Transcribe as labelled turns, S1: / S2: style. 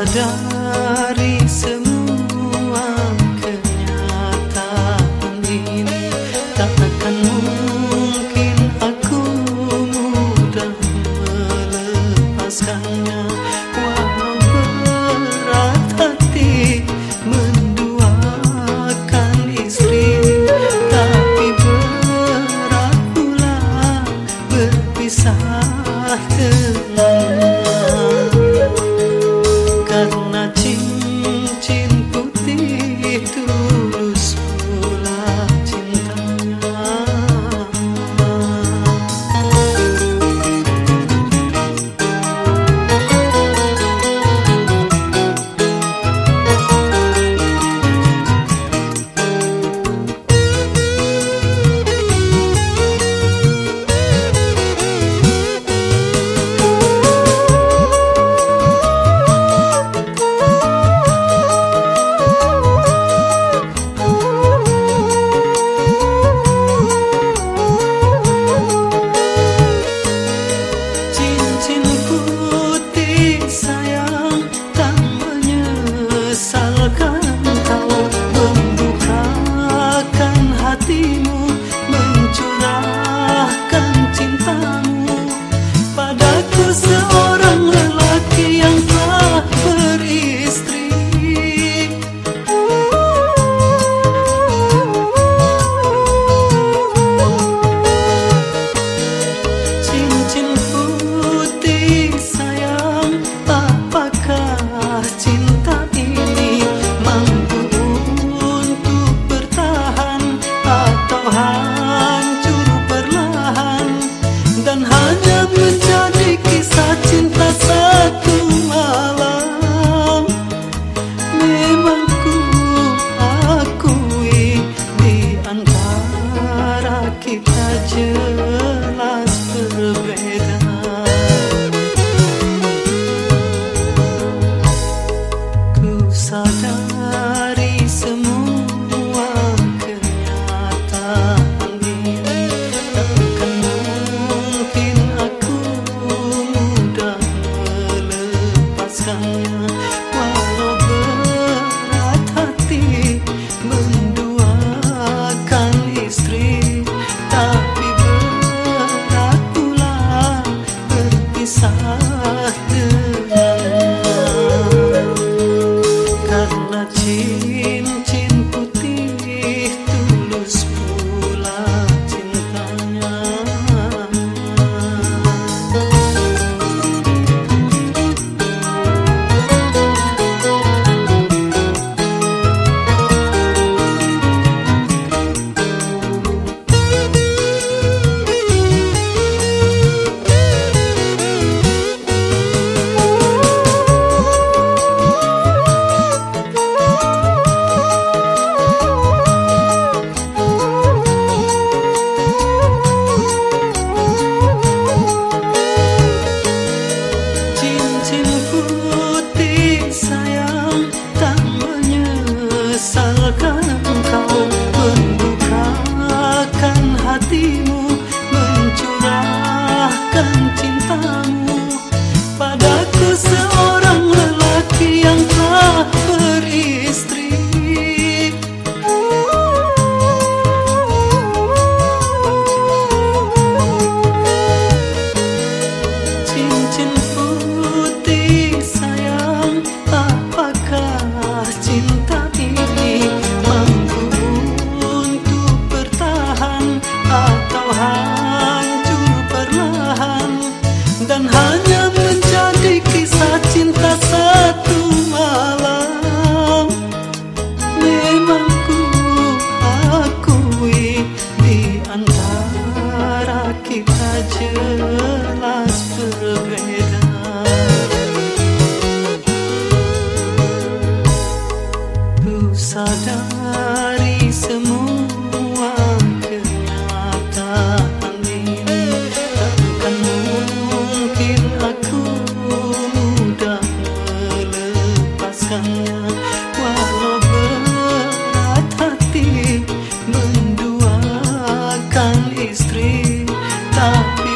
S1: sadari semua kenyataan ini tak akan mungkin aku mudah melepaskannya. screen, tapi